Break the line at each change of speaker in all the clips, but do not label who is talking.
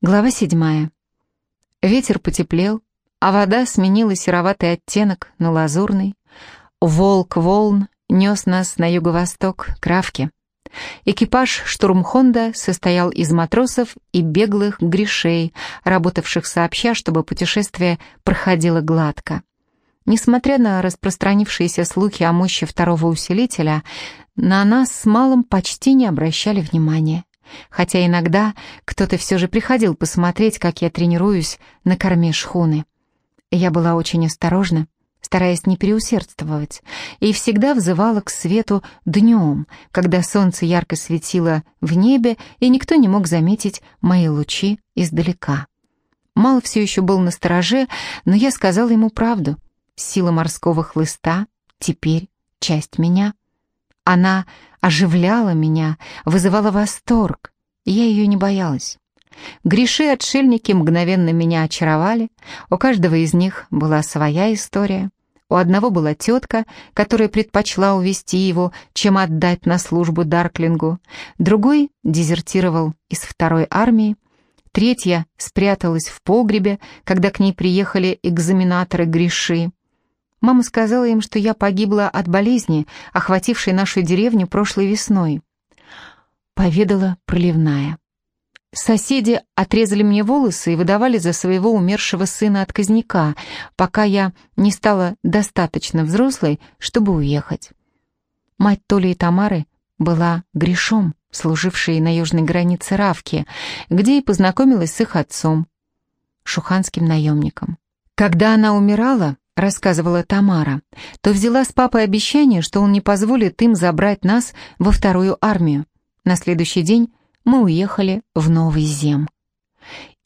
Глава седьмая. Ветер потеплел, а вода сменила сероватый оттенок на лазурный. Волк волн нес нас на юго-восток, к Равке. Экипаж штурмхонда состоял из матросов и беглых грешей, работавших сообща, чтобы путешествие проходило гладко. Несмотря на распространившиеся слухи о мощи второго усилителя, на нас с Малым почти не обращали внимания хотя иногда кто-то все же приходил посмотреть, как я тренируюсь на корме шхуны. Я была очень осторожна, стараясь не переусердствовать, и всегда взывала к свету днем, когда солнце ярко светило в небе, и никто не мог заметить мои лучи издалека. Мал все еще был на стороже, но я сказала ему правду. Сила морского хлыста теперь часть меня. Она оживляла меня, вызывала восторг, я ее не боялась. Греши-отшельники мгновенно меня очаровали, у каждого из них была своя история. У одного была тетка, которая предпочла увести его, чем отдать на службу Дарклингу. Другой дезертировал из второй армии. Третья спряталась в погребе, когда к ней приехали экзаменаторы Гриши. Мама сказала им, что я погибла от болезни, охватившей нашу деревню прошлой весной. Поведала проливная. Соседи отрезали мне волосы и выдавали за своего умершего сына отказника, пока я не стала достаточно взрослой, чтобы уехать. Мать Толи и Тамары была грешом, служившей на южной границе Равки, где и познакомилась с их отцом, шуханским наемником. Когда она умирала, рассказывала Тамара, то взяла с папой обещание, что он не позволит им забрать нас во вторую армию. На следующий день мы уехали в Новый Зем.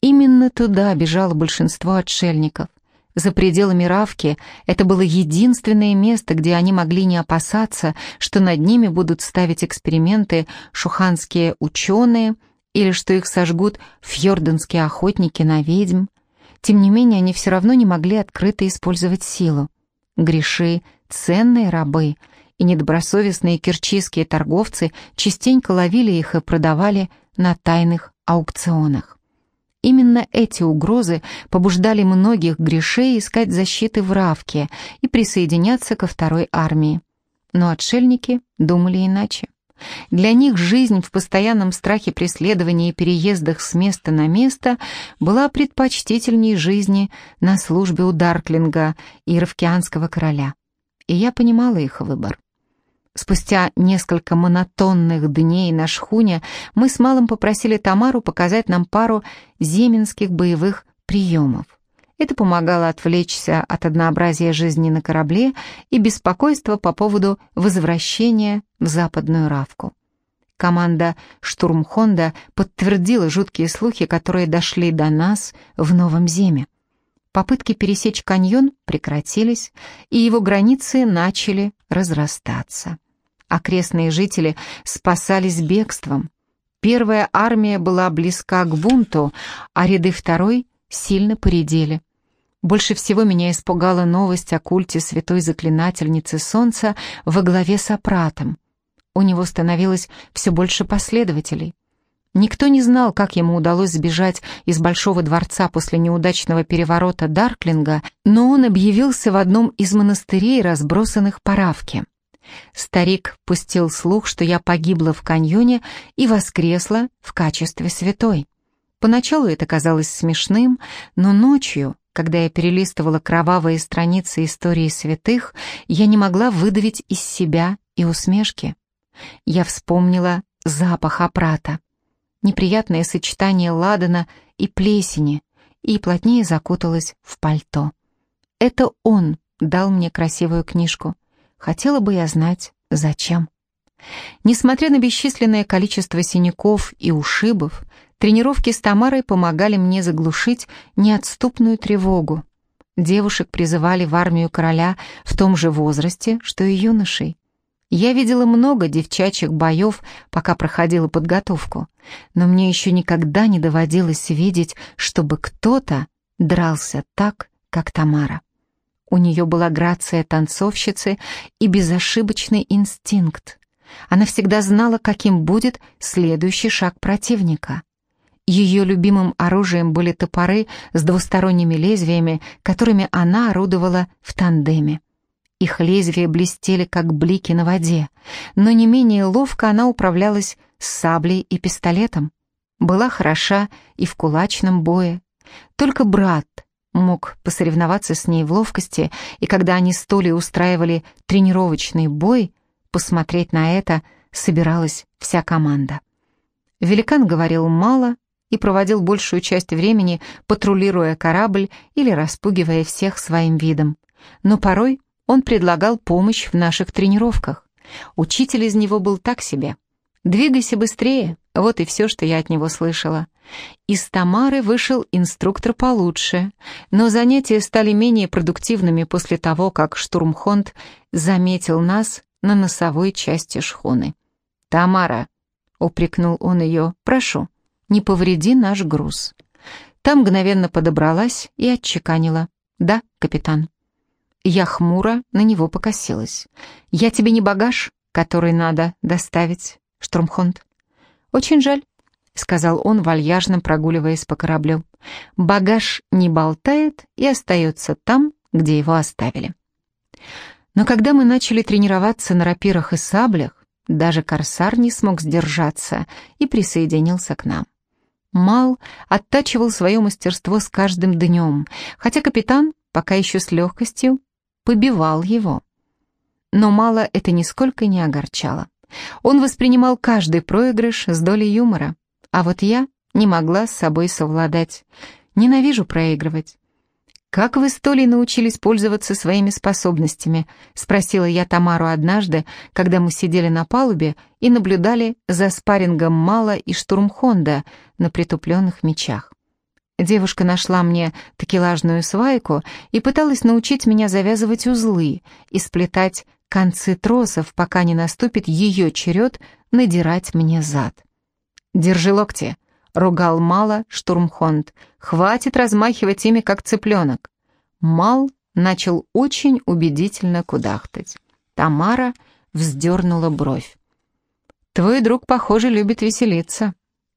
Именно туда бежало большинство отшельников. За пределами Равки это было единственное место, где они могли не опасаться, что над ними будут ставить эксперименты шуханские ученые или что их сожгут фьорданские охотники на ведьм. Тем не менее, они все равно не могли открыто использовать силу. Греши — ценные рабы, и недобросовестные кирчийские торговцы частенько ловили их и продавали на тайных аукционах. Именно эти угрозы побуждали многих грешей искать защиты в Равке и присоединяться ко второй армии. Но отшельники думали иначе. Для них жизнь в постоянном страхе преследования и переездах с места на место была предпочтительней жизни на службе у Дарклинга и Равкианского короля. И я понимала их выбор. Спустя несколько монотонных дней на шхуне мы с Малым попросили Тамару показать нам пару земенских боевых приемов. Это помогало отвлечься от однообразия жизни на корабле и беспокойства по поводу возвращения в западную Равку. Команда «Штурмхонда» подтвердила жуткие слухи, которые дошли до нас в Новом Земе. Попытки пересечь каньон прекратились, и его границы начали разрастаться. Окрестные жители спасались бегством. Первая армия была близка к бунту, а ряды второй сильно поредели. Больше всего меня испугала новость о культе святой заклинательницы солнца во главе с Апратом. У него становилось все больше последователей. Никто не знал, как ему удалось сбежать из Большого дворца после неудачного переворота Дарклинга, но он объявился в одном из монастырей, разбросанных по Равке. Старик пустил слух, что я погибла в каньоне и воскресла в качестве святой. Поначалу это казалось смешным, но ночью, когда я перелистывала кровавые страницы истории святых, я не могла выдавить из себя и усмешки. Я вспомнила запах опрата, неприятное сочетание ладана и плесени, и плотнее закуталась в пальто. Это он дал мне красивую книжку. Хотела бы я знать, зачем. Несмотря на бесчисленное количество синяков и ушибов, Тренировки с Тамарой помогали мне заглушить неотступную тревогу. Девушек призывали в армию короля в том же возрасте, что и юношей. Я видела много девчачьих боев, пока проходила подготовку, но мне еще никогда не доводилось видеть, чтобы кто-то дрался так, как Тамара. У нее была грация танцовщицы и безошибочный инстинкт. Она всегда знала, каким будет следующий шаг противника. Ее любимым оружием были топоры с двусторонними лезвиями, которыми она орудовала в тандеме. Их лезвия блестели, как блики на воде, но не менее ловко она управлялась с саблей и пистолетом. Была хороша и в кулачном бое. Только брат мог посоревноваться с ней в ловкости, и когда они с Толей устраивали тренировочный бой, посмотреть на это собиралась вся команда. Великан говорил мало и проводил большую часть времени, патрулируя корабль или распугивая всех своим видом. Но порой он предлагал помощь в наших тренировках. Учитель из него был так себе. «Двигайся быстрее», вот и все, что я от него слышала. Из Тамары вышел инструктор получше, но занятия стали менее продуктивными после того, как штурмхонд заметил нас на носовой части шхуны. «Тамара», — упрекнул он ее, — «прошу, не повреди наш груз». Та мгновенно подобралась и отчеканила. «Да, капитан». Я хмуро на него покосилась. «Я тебе не багаж, который надо доставить, штурмхонд». «Очень жаль», — сказал он, вальяжно прогуливаясь по кораблю. «Багаж не болтает и остается там, где его оставили». Но когда мы начали тренироваться на рапирах и саблях, даже корсар не смог сдержаться и присоединился к нам. Мал оттачивал свое мастерство с каждым днем, хотя капитан, пока еще с легкостью, побивал его. Но Мало это нисколько не огорчало. Он воспринимал каждый проигрыш с долей юмора, а вот я не могла с собой совладать. Ненавижу проигрывать. «Как вы с Толей научились пользоваться своими способностями?» — спросила я Тамару однажды, когда мы сидели на палубе и наблюдали за спаррингом Мала и Штурмхонда на притупленных мечах. Девушка нашла мне такелажную свайку и пыталась научить меня завязывать узлы и сплетать концы тросов, пока не наступит ее черед надирать мне зад. «Держи локти», ругал Мала штурмхонд. «Хватит размахивать ими, как цыпленок». Мал начал очень убедительно кудахтать. Тамара вздернула бровь. «Твой друг, похоже, любит веселиться».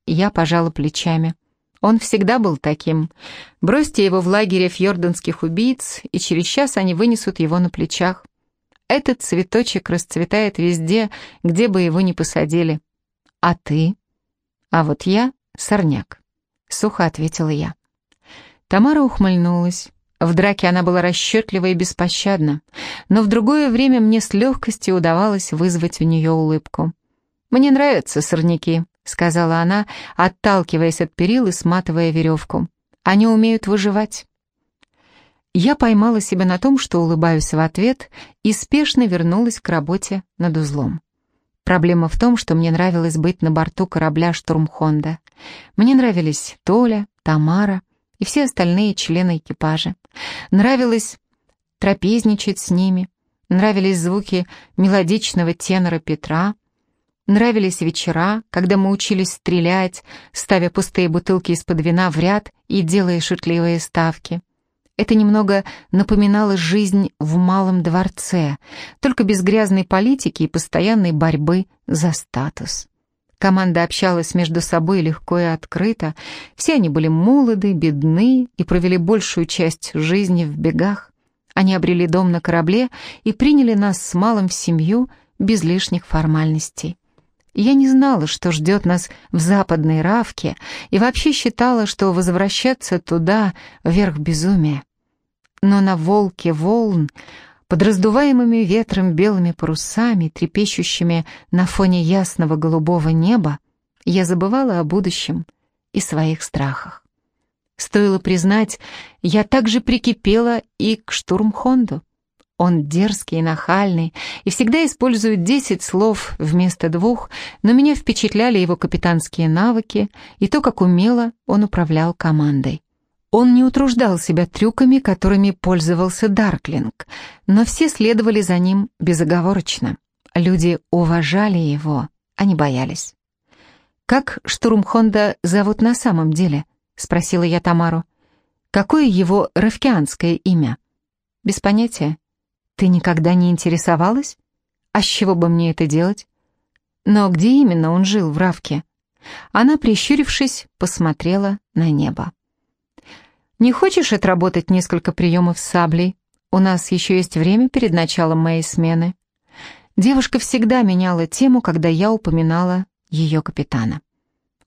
Я пожала плечами. Он всегда был таким. Бросьте его в лагере фьорданских убийц, и через час они вынесут его на плечах. Этот цветочек расцветает везде, где бы его ни посадили. А ты? А вот я «Сорняк», — сухо ответила я. Тамара ухмыльнулась. В драке она была расчетлива и беспощадна, но в другое время мне с легкостью удавалось вызвать у нее улыбку. «Мне нравятся сорняки», — сказала она, отталкиваясь от перил и сматывая веревку. «Они умеют выживать». Я поймала себя на том, что улыбаюсь в ответ и спешно вернулась к работе над узлом. Проблема в том, что мне нравилось быть на борту корабля «Штурмхонда». Мне нравились Толя, Тамара и все остальные члены экипажа. Нравилось трапезничать с ними, нравились звуки мелодичного тенора Петра, нравились вечера, когда мы учились стрелять, ставя пустые бутылки из-под вина в ряд и делая шутливые ставки. Это немного напоминало жизнь в малом дворце, только без грязной политики и постоянной борьбы за статус. Команда общалась между собой легко и открыто. Все они были молоды, бедны и провели большую часть жизни в бегах. Они обрели дом на корабле и приняли нас с малым в семью без лишних формальностей. Я не знала, что ждет нас в западной Равке, и вообще считала, что возвращаться туда — верх безумия. Но на волке волн, под раздуваемыми ветром белыми парусами, трепещущими на фоне ясного голубого неба, я забывала о будущем и своих страхах. Стоило признать, я также прикипела и к штурмхонду. Он дерзкий и нахальный, и всегда использует десять слов вместо двух, но меня впечатляли его капитанские навыки и то, как умело он управлял командой. Он не утруждал себя трюками, которыми пользовался Дарклинг, но все следовали за ним безоговорочно. Люди уважали его, а не боялись. «Как штурмхонда зовут на самом деле?» — спросила я Тамару. «Какое его равкианское имя?» «Без понятия. Ты никогда не интересовалась? А с чего бы мне это делать? Но где именно он жил в Равке? Она, прищурившись, посмотрела на небо. «Не хочешь отработать несколько приемов с саблей? У нас еще есть время перед началом моей смены». Девушка всегда меняла тему, когда я упоминала ее капитана.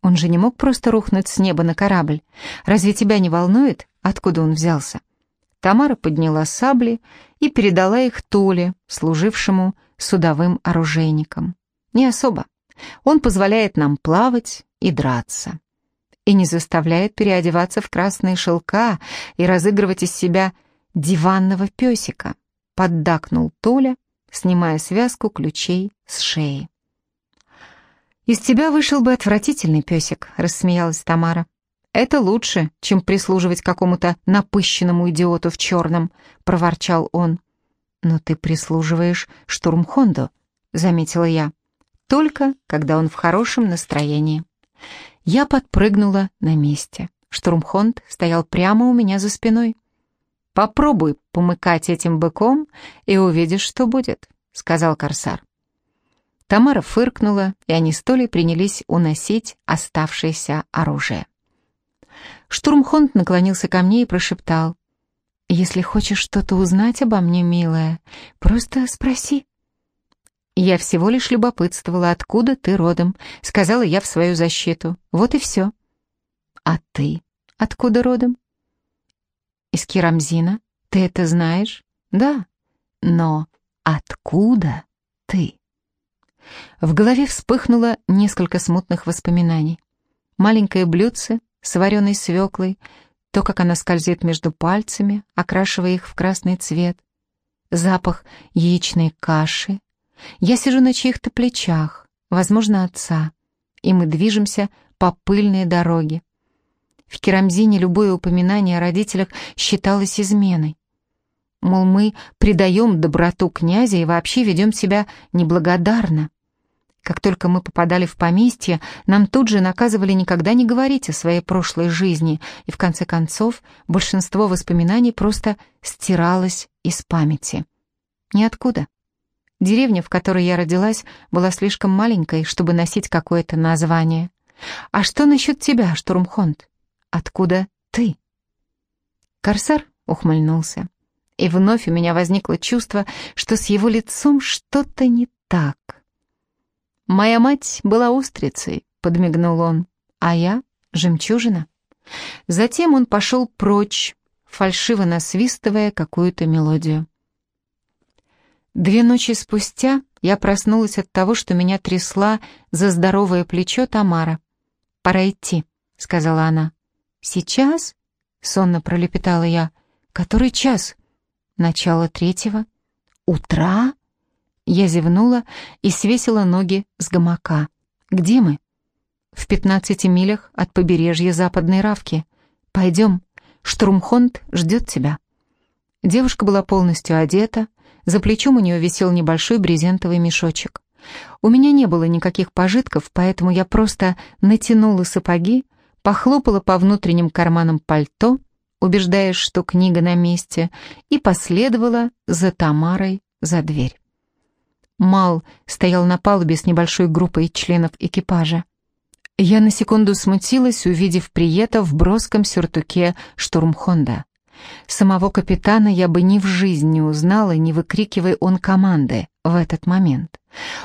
Он же не мог просто рухнуть с неба на корабль. Разве тебя не волнует, откуда он взялся? Тамара подняла сабли и передала их Толе, служившему судовым оружейником. Не особо. Он позволяет нам плавать и драться. И не заставляет переодеваться в красные шелка и разыгрывать из себя диванного песика, поддакнул Толя, снимая связку ключей с шеи. «Из тебя вышел бы отвратительный песик», — рассмеялась Тамара. «Это лучше, чем прислуживать какому-то напыщенному идиоту в черном», — проворчал он. «Но ты прислуживаешь штурмхонду», — заметила я. «Только, когда он в хорошем настроении». Я подпрыгнула на месте. Штурмхонд стоял прямо у меня за спиной. «Попробуй помыкать этим быком, и увидишь, что будет», — сказал корсар. Тамара фыркнула, и они с Толей принялись уносить оставшееся оружие. Штурмхонд наклонился ко мне и прошептал. «Если хочешь что-то узнать обо мне, милая, просто спроси». «Я всего лишь любопытствовала, откуда ты родом», — сказала я в свою защиту. «Вот и все». «А ты откуда родом?» «Из Керамзина. Ты это знаешь?» «Да. Но откуда ты?» В голове вспыхнуло несколько смутных воспоминаний. Маленькое блюдце с вареной свеклой, то, как она скользит между пальцами, окрашивая их в красный цвет, запах яичной каши. Я сижу на чьих-то плечах, возможно, отца, и мы движемся по пыльной дороге. В Керамзине любое упоминание о родителях считалось изменой. Мол, мы предаем доброту князя и вообще ведем себя неблагодарно. Как только мы попадали в поместье, нам тут же наказывали никогда не говорить о своей прошлой жизни, и в конце концов большинство воспоминаний просто стиралось из памяти. Ниоткуда. Деревня, в которой я родилась, была слишком маленькой, чтобы носить какое-то название. А что насчет тебя, Штурмхонд? Откуда ты? Корсар ухмыльнулся. И вновь у меня возникло чувство, что с его лицом что-то не так. «Моя мать была устрицей», — подмигнул он, — «а я — жемчужина». Затем он пошел прочь, фальшиво насвистывая какую-то мелодию. Две ночи спустя я проснулась от того, что меня трясла за здоровое плечо Тамара. «Пора идти», — сказала она. «Сейчас?» — сонно пролепетала я. «Который час?» «Начало третьего». «Утра?» Я зевнула и свесила ноги с гамака. «Где мы?» «В пятнадцати милях от побережья Западной Равки. Пойдем, штурмхонд ждет тебя». Девушка была полностью одета, за плечом у нее висел небольшой брезентовый мешочек. У меня не было никаких пожитков, поэтому я просто натянула сапоги, похлопала по внутренним карманам пальто, убеждаясь, что книга на месте, и последовала за Тамарой за дверь. Мал стоял на палубе с небольшой группой членов экипажа. Я на секунду смутилась, увидев Приета в броском сюртуке штурмхонда. Самого капитана я бы ни в жизнь не узнала, не выкрикивая он команды в этот момент.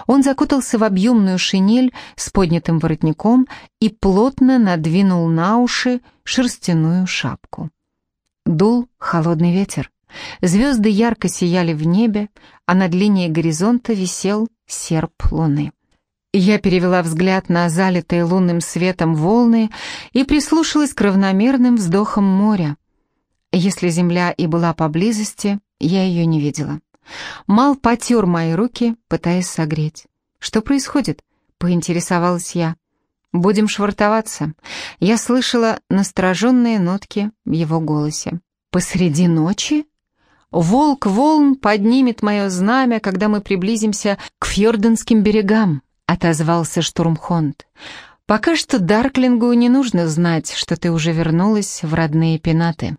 Он закутался в объемную шинель с поднятым воротником и плотно надвинул на уши шерстяную шапку. Дул холодный ветер. Звезды ярко сияли в небе, а над линией горизонта висел серп луны. Я перевела взгляд на залитые лунным светом волны и прислушалась к равномерным вздохам моря. Если земля и была поблизости, я ее не видела. Мал потер мои руки, пытаясь согреть. «Что происходит?» — поинтересовалась я. «Будем швартоваться». Я слышала настороженные нотки в его голосе. «Посреди ночи?» Волк волн поднимет мое знамя, когда мы приблизимся к фьорденским берегам, отозвался Штурмхонд. Пока что Дарклингу не нужно знать, что ты уже вернулась в родные пенаты.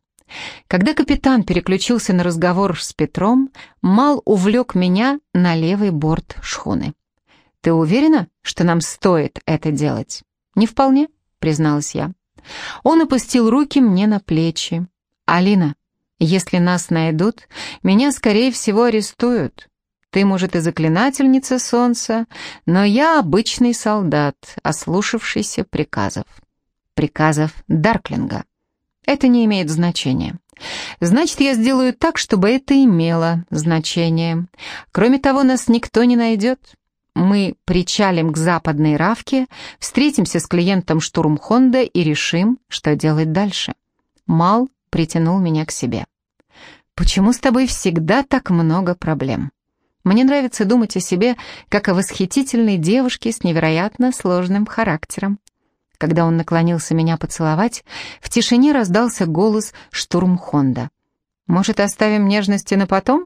Когда капитан переключился на разговор с Петром, Мал увлек меня на левый борт шхуны. «Ты уверена, что нам стоит это делать?» «Не вполне», — призналась я. Он опустил руки мне на плечи. «Алина, если нас найдут, меня, скорее всего, арестуют. Ты, может, и заклинательница солнца, но я обычный солдат, ослушавшийся приказов. Приказов Дарклинга. Это не имеет значения. Значит, я сделаю так, чтобы это имело значение. Кроме того, нас никто не найдет. Мы причалим к западной Равке, встретимся с клиентом штурм Хонда и решим, что делать дальше. Мал притянул меня к себе. «Почему с тобой всегда так много проблем?» Мне нравится думать о себе, как о восхитительной девушке с невероятно сложным характером. Когда он наклонился меня поцеловать, в тишине раздался голос штурм Хонда. «Может, оставим нежности на потом?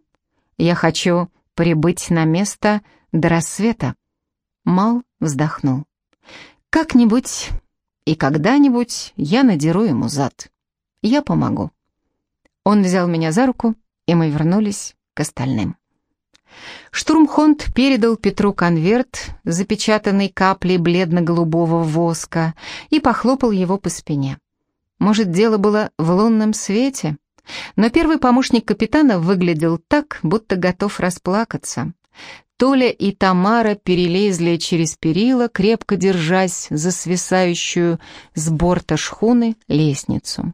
Я хочу прибыть на место до рассвета». Мал вздохнул. «Как-нибудь и когда-нибудь я надеру ему зад. Я помогу». Он взял меня за руку, и мы вернулись к остальным. Штурмхонд передал Петру конверт, запечатанный каплей бледно-голубого воска, и похлопал его по спине. Может, дело было в лунном свете? Но первый помощник капитана выглядел так, будто готов расплакаться. Толя и Тамара перелезли через перила, крепко держась за свисающую с борта шхуны лестницу.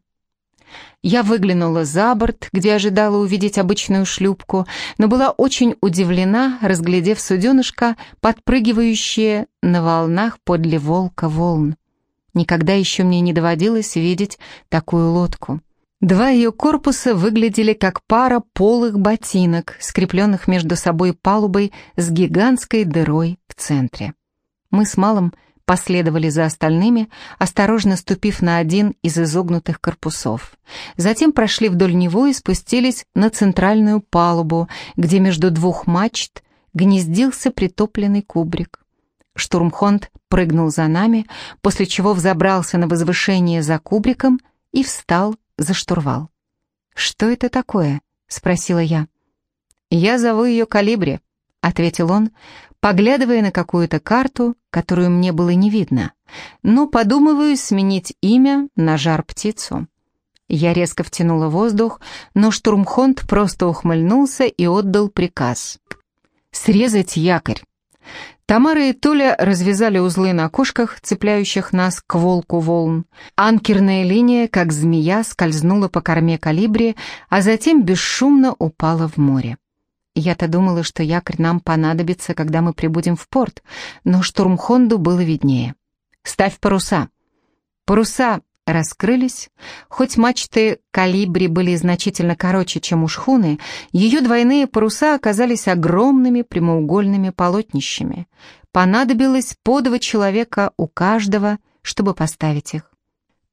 Я выглянула за борт, где ожидала увидеть обычную шлюпку, но была очень удивлена, разглядев суденышко, подпрыгивающее на волнах подле волка волн. Никогда еще мне не доводилось видеть такую лодку. Два ее корпуса выглядели как пара полых ботинок, скрепленных между собой палубой с гигантской дырой в центре. Мы с Малом последовали за остальными, осторожно ступив на один из изогнутых корпусов. Затем прошли вдоль него и спустились на центральную палубу, где между двух мачт гнездился притопленный кубрик. Штурмхонд прыгнул за нами, после чего взобрался на возвышение за кубриком и встал за штурвал. «Что это такое?» — спросила я. «Я зову ее Калибри», — ответил он, поглядывая на какую-то карту, которую мне было не видно, но подумываю сменить имя на жар-птицу. Я резко втянула воздух, но штурмхонд просто ухмыльнулся и отдал приказ. «Срезать якорь». Тамара и Толя развязали узлы на окошках, цепляющих нас к волку волн. Анкерная линия, как змея, скользнула по корме калибри, а затем бесшумно упала в море. Я-то думала, что якорь нам понадобится, когда мы прибудем в порт, но штурмхонду было виднее. «Ставь паруса!» Паруса раскрылись. Хоть мачты калибри были значительно короче, чем у шхуны, ее двойные паруса оказались огромными прямоугольными полотнищами. Понадобилось по два человека у каждого, чтобы поставить их.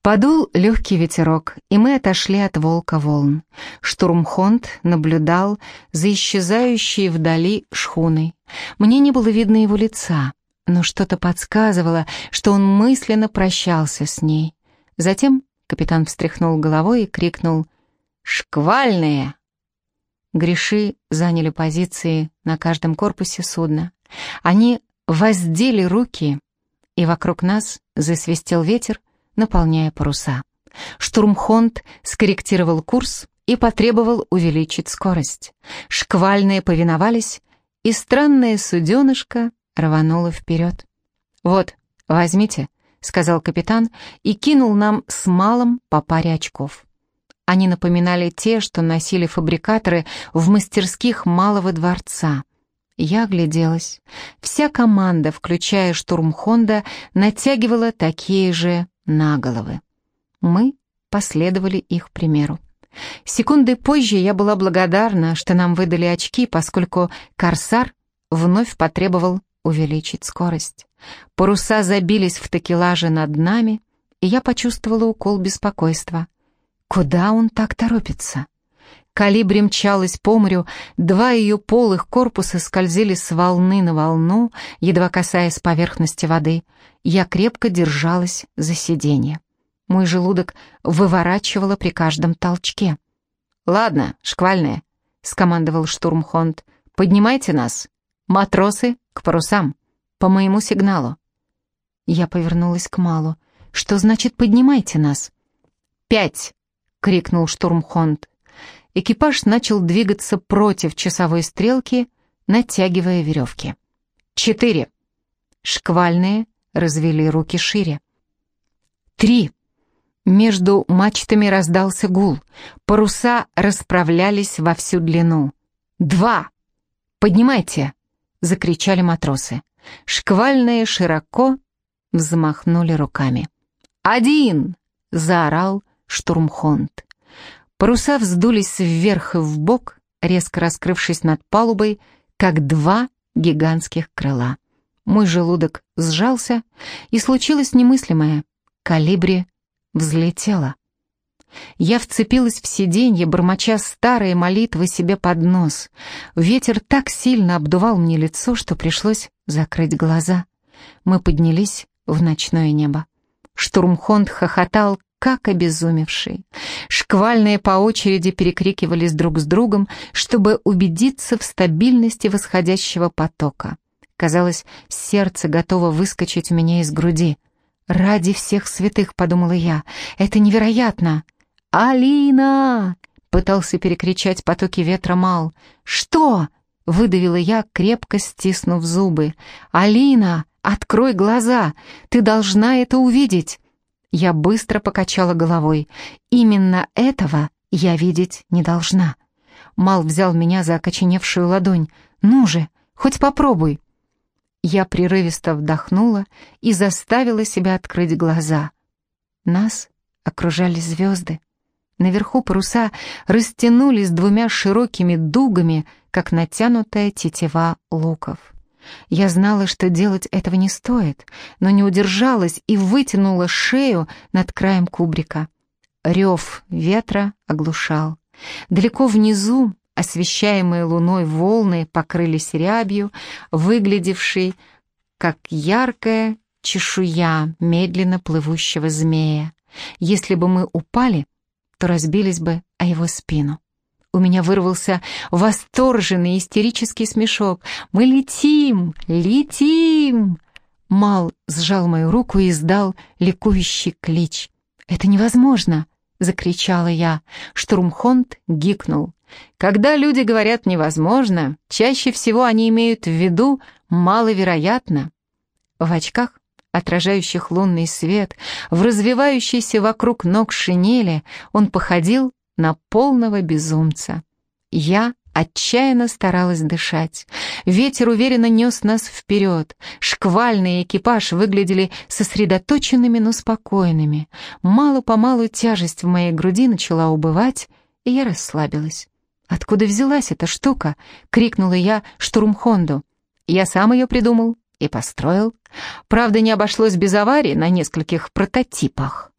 Подул легкий ветерок, и мы отошли от волка волн. Штурмхонд наблюдал за исчезающей вдали шхуной. Мне не было видно его лица, но что-то подсказывало, что он мысленно прощался с ней. Затем капитан встряхнул головой и крикнул «Шквальные!». Гриши заняли позиции на каждом корпусе судна. Они воздели руки, и вокруг нас засвистел ветер, наполняя паруса. Штурмхонд скорректировал курс и потребовал увеличить скорость. Шквальные повиновались, и странное суденышко рвануло вперед. «Вот, возьмите», — сказал капитан и кинул нам с малым по паре очков. Они напоминали те, что носили фабрикаторы в мастерских Малого дворца. Я огляделась. Вся команда, включая штурм Хонда, натягивала такие же на головы. Мы последовали их примеру. Секунды позже я была благодарна, что нам выдали очки, поскольку «Корсар» вновь потребовал увеличить скорость. Паруса забились в такелаже над нами, и я почувствовала укол беспокойства. Куда он так торопится? Калибри мчалась по морю, два ее полых корпуса скользили с волны на волну, едва касаясь поверхности воды. Я крепко держалась за сиденье. Мой желудок выворачивало при каждом толчке. «Ладно, шквальные», — скомандовал штурмхонд, — «поднимайте нас. Матросы к парусам, по моему сигналу». Я повернулась к Малу. «Что значит «поднимайте нас»?» «Пять!» — крикнул штурмхонд. Экипаж начал двигаться против часовой стрелки, натягивая веревки. «Четыре!» Шквальные развели руки шире. «Три!» Между мачтами раздался гул. Паруса расправлялись во всю длину. «Два! Поднимайте!» — закричали матросы. Шквальные широко взмахнули руками. «Один!» — заорал штурмхонд. Паруса вздулись вверх и вбок, резко раскрывшись над палубой, как два гигантских крыла. Мой желудок сжался, и случилось немыслимое. Калибри взлетела. Я вцепилась в сиденье, бормоча старые молитвы себе под нос. Ветер так сильно обдувал мне лицо, что пришлось закрыть глаза. Мы поднялись в ночное небо. Штурмхонд хохотал, как обезумевший. Шквальные по очереди перекрикивались друг с другом, чтобы убедиться в стабильности восходящего потока. Казалось, сердце готово выскочить у меня из груди. «Ради всех святых», — подумала я, — «это невероятно!» «Алина!» — пытался перекричать потоки ветра Мал. «Что?» — выдавила я, крепко стиснув зубы. «Алина, открой глаза! Ты должна это увидеть!» Я быстро покачала головой. «Именно этого я видеть не должна». Мал взял меня за окоченевшую ладонь. «Ну же, хоть попробуй!» Я прерывисто вдохнула и заставила себя открыть глаза. Нас окружали звезды. Наверху паруса растянулись двумя широкими дугами, как натянутая тетива луков. Я знала, что делать этого не стоит, но не удержалась и вытянула шею над краем кубрика. Рев ветра оглушал. Далеко внизу освещаемые луной волны покрылись рябью, выглядевшей как яркая чешуя медленно плывущего змея. Если бы мы упали, то разбились бы о его спину. У меня вырвался восторженный истерический смешок. «Мы летим! Летим!» Мал сжал мою руку и издал ликующий клич. «Это невозможно!» — закричала я. Штурмхонд гикнул. Когда люди говорят «невозможно», чаще всего они имеют в виду «маловероятно». В очках, отражающих лунный свет, в развивающейся вокруг ног шинели, он походил на полного безумца. Я отчаянно старалась дышать. Ветер уверенно нес нас вперед. Шквальный экипаж выглядели сосредоточенными, но спокойными. Мало-помалу тяжесть в моей груди начала убывать, и я расслабилась. «Откуда взялась эта штука?» — крикнула я штурмхонду. «Я сам ее придумал и построил. Правда, не обошлось без аварии на нескольких прототипах».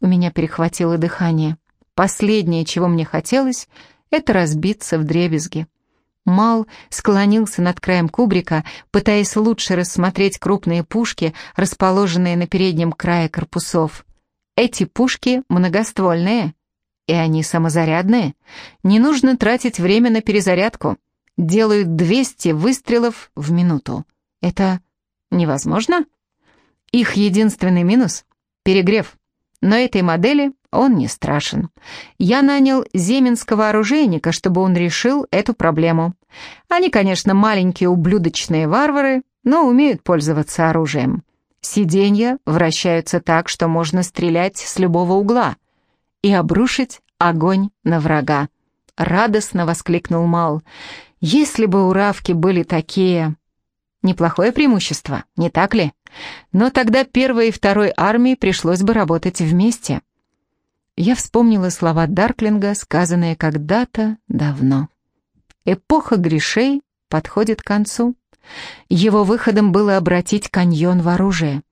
У меня перехватило дыхание. Последнее, чего мне хотелось, это разбиться в дребезги. Мал склонился над краем кубрика, пытаясь лучше рассмотреть крупные пушки, расположенные на переднем крае корпусов. Эти пушки многоствольные, и они самозарядные. Не нужно тратить время на перезарядку. Делают 200 выстрелов в минуту. Это невозможно? Их единственный минус — перегрев. Но этой модели он не страшен. Я нанял земенского оружейника, чтобы он решил эту проблему. Они, конечно, маленькие ублюдочные варвары, но умеют пользоваться оружием. Сиденья вращаются так, что можно стрелять с любого угла и обрушить огонь на врага. Радостно воскликнул Мал. «Если бы у Равки были такие...» Неплохое преимущество, не так ли? Но тогда первой и второй армии пришлось бы работать вместе. Я вспомнила слова Дарклинга, сказанные когда-то давно. Эпоха грешей подходит к концу. Его выходом было обратить каньон в оружие.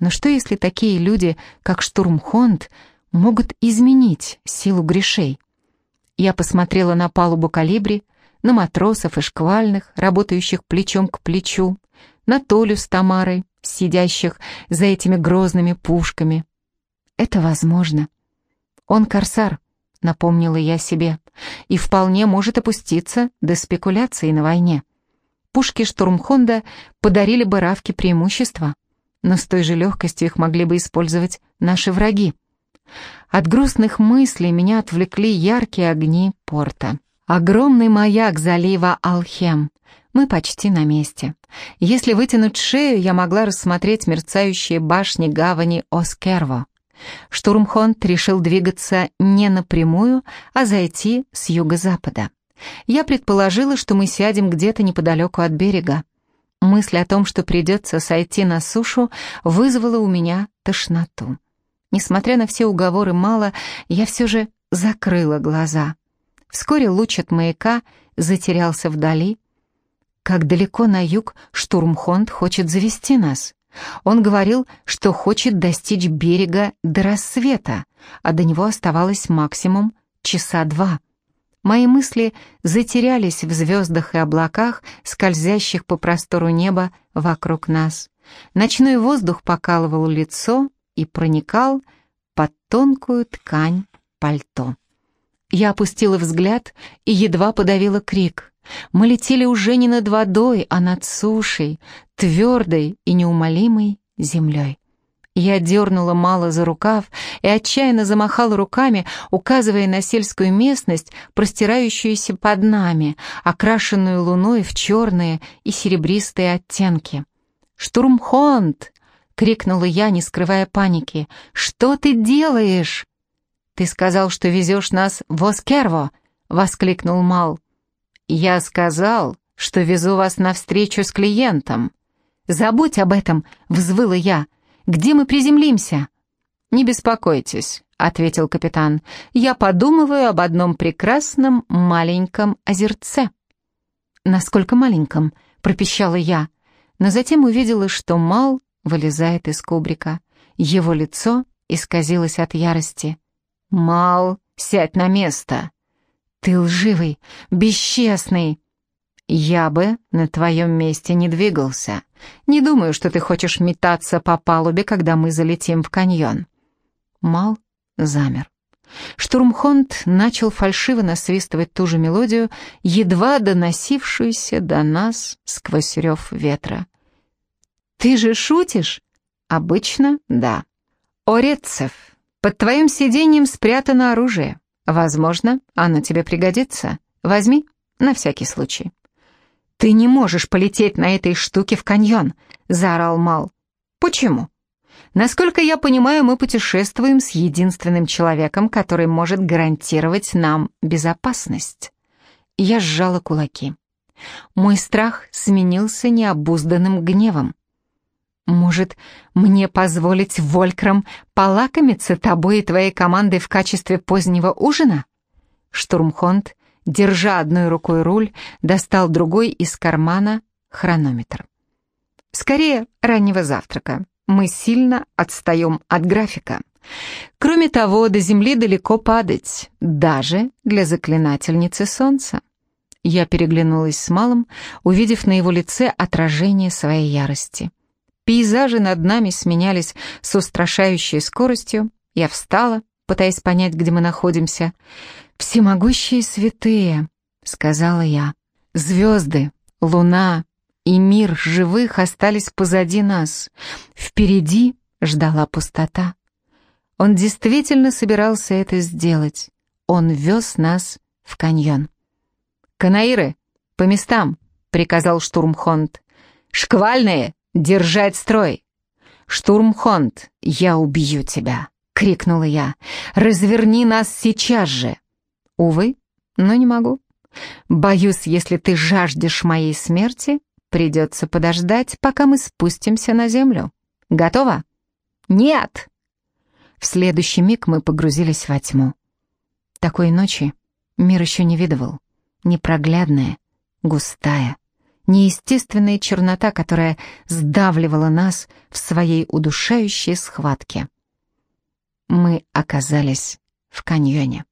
Но что если такие люди, как Штурмхонд, могут изменить силу грешей. Я посмотрела на палубу калибри, на матросов и шквальных, работающих плечом к плечу, на Толю с Тамарой, сидящих за этими грозными пушками. Это возможно. Он корсар, напомнила я себе, и вполне может опуститься до спекуляций на войне. Пушки штурмхонда подарили бы Равке преимущество. но с той же легкостью их могли бы использовать наши враги. От грустных мыслей меня отвлекли яркие огни порта. Огромный маяк залива Алхем. Мы почти на месте. Если вытянуть шею, я могла рассмотреть мерцающие башни гавани Оскерво. Штурмхонд решил двигаться не напрямую, а зайти с юго-запада. Я предположила, что мы сядем где-то неподалеку от берега. Мысль о том, что придется сойти на сушу, вызвала у меня тошноту. Несмотря на все уговоры Мало, я все же закрыла глаза. Вскоре луч от маяка затерялся вдали. Как далеко на юг штурмхонд хочет завести нас? Он говорил, что хочет достичь берега до рассвета, а до него оставалось максимум часа два. Мои мысли затерялись в звездах и облаках, скользящих по простору неба вокруг нас. Ночной воздух покалывал лицо и проникал под тонкую ткань пальто. Я опустила взгляд и едва подавила крик. Мы летели уже не над водой, а над сушей, твердой и неумолимой землей. Я дернула мало за рукав и отчаянно замахала руками, указывая на сельскую местность, простирающуюся под нами, окрашенную луной в черные и серебристые оттенки. «Штурмхонд!» — крикнула я, не скрывая паники. «Что ты делаешь?» «Ты сказал, что везешь нас в Оскерво!» — воскликнул Мал. «Я сказал, что везу вас на встречу с клиентом». «Забудь об этом!» — взвыла я. Где мы приземлимся?» «Не беспокойтесь», — ответил капитан. «Я подумываю об одном прекрасном маленьком озерце». «Насколько маленьком?» — пропищала я, но затем увидела, что Мал вылезает из кубрика. Его лицо исказилось от ярости. «Мал, сядь на место!» «Ты лживый, бесчестный!» «Я бы на твоем месте не двигался. Не думаю, что ты хочешь метаться по палубе, когда мы залетим в каньон». Мал замер. Штурмхонд начал фальшиво насвистывать ту же мелодию, едва доносившуюся до нас сквозь рев ветра. «Ты же шутишь?» «Обычно, да». «Орецев, под твоим сиденьем спрятано оружие. Возможно, оно тебе пригодится. Возьми, на всякий случай». «Ты не можешь полететь на этой штуке в каньон», — заорал Мал. «Почему?» «Насколько я понимаю, мы путешествуем с единственным человеком, который может гарантировать нам безопасность». Я сжала кулаки. Мой страх сменился необузданным гневом. «Может, мне позволить Волькрам полакомиться тобой и твоей командой в качестве позднего ужина?» Штурмхонд держа одной рукой руль, достал другой из кармана хронометр. «Скорее раннего завтрака. Мы сильно отстаем от графика. Кроме того, до земли далеко падать, даже для заклинательницы солнца». Я переглянулась с Малым, увидев на его лице отражение своей ярости. Пейзажи над нами сменялись с устрашающей скоростью. Я встала, пытаясь понять, где мы находимся. «Всемогущие святые», — сказала я, — «звезды, луна и мир живых остались позади нас. Впереди ждала пустота. Он действительно собирался это сделать. Он вез нас в каньон. «Канаиры, по местам!» — приказал штурмхонд. «Шквальные, держать строй!» «Штурмхонд, я убью тебя!» — крикнула я. «Разверни нас сейчас же!» Увы, но не могу. Боюсь, если ты жаждешь моей смерти, придется подождать, пока мы спустимся на землю. Готово? Нет! В следующий миг мы погрузились во тьму. Такой ночи мир еще не видывал. Непроглядная, густая, неестественная чернота, которая сдавливала нас в своей удушающей схватке. Мы оказались в каньоне.